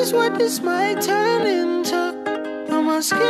nervous what this might turn into. But my skin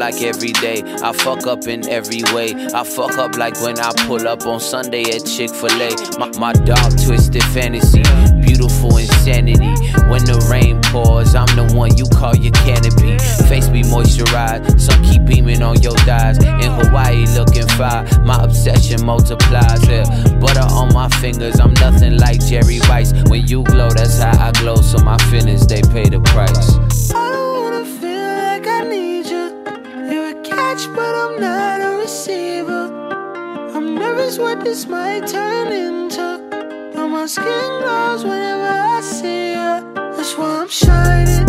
like every day. I fuck up in every way. I fuck up like when I pull up on Sunday at Chick fil A. My, my dark, twisted fantasy. Beautiful insanity. When the rain pours, I'm the one you call your canopy. Face be moisturized. Sun keep beaming on your thighs. In Hawaii, looking fire. My obsession multiplies. Yeah. Butter on my fingers. I'm nothing like Jerry Rice. When you glow, that's how I glow. So my feelings, they pay the price. Catch, but I'm not a receiver. I'm nervous what this might turn into. But my skin glows whenever I see you. That's why I'm shining.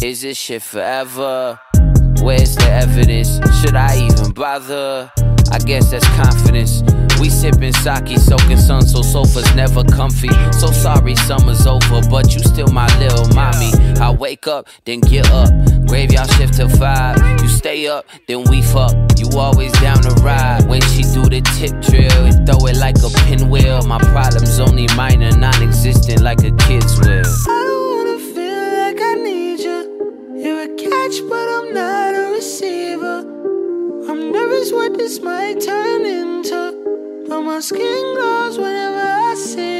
Is this shit forever? Where's the evidence? Should I even bother? I guess that's confidence. We sipping sake, soaking sun, so sofa's never comfy. So sorry, summer's over, but you still my little mommy. I wake up, then get up. Graveyard shift till five. You stay up, then we fuck. You always down to ride. When she do the tip drill, and throw it like a pinwheel. My problems only minor, non-existent like a kid's will. I don't wanna feel like I need you. You're a catch, but I'm not a receiver. I'm nervous what this might turn into. But my skin glows whenever I see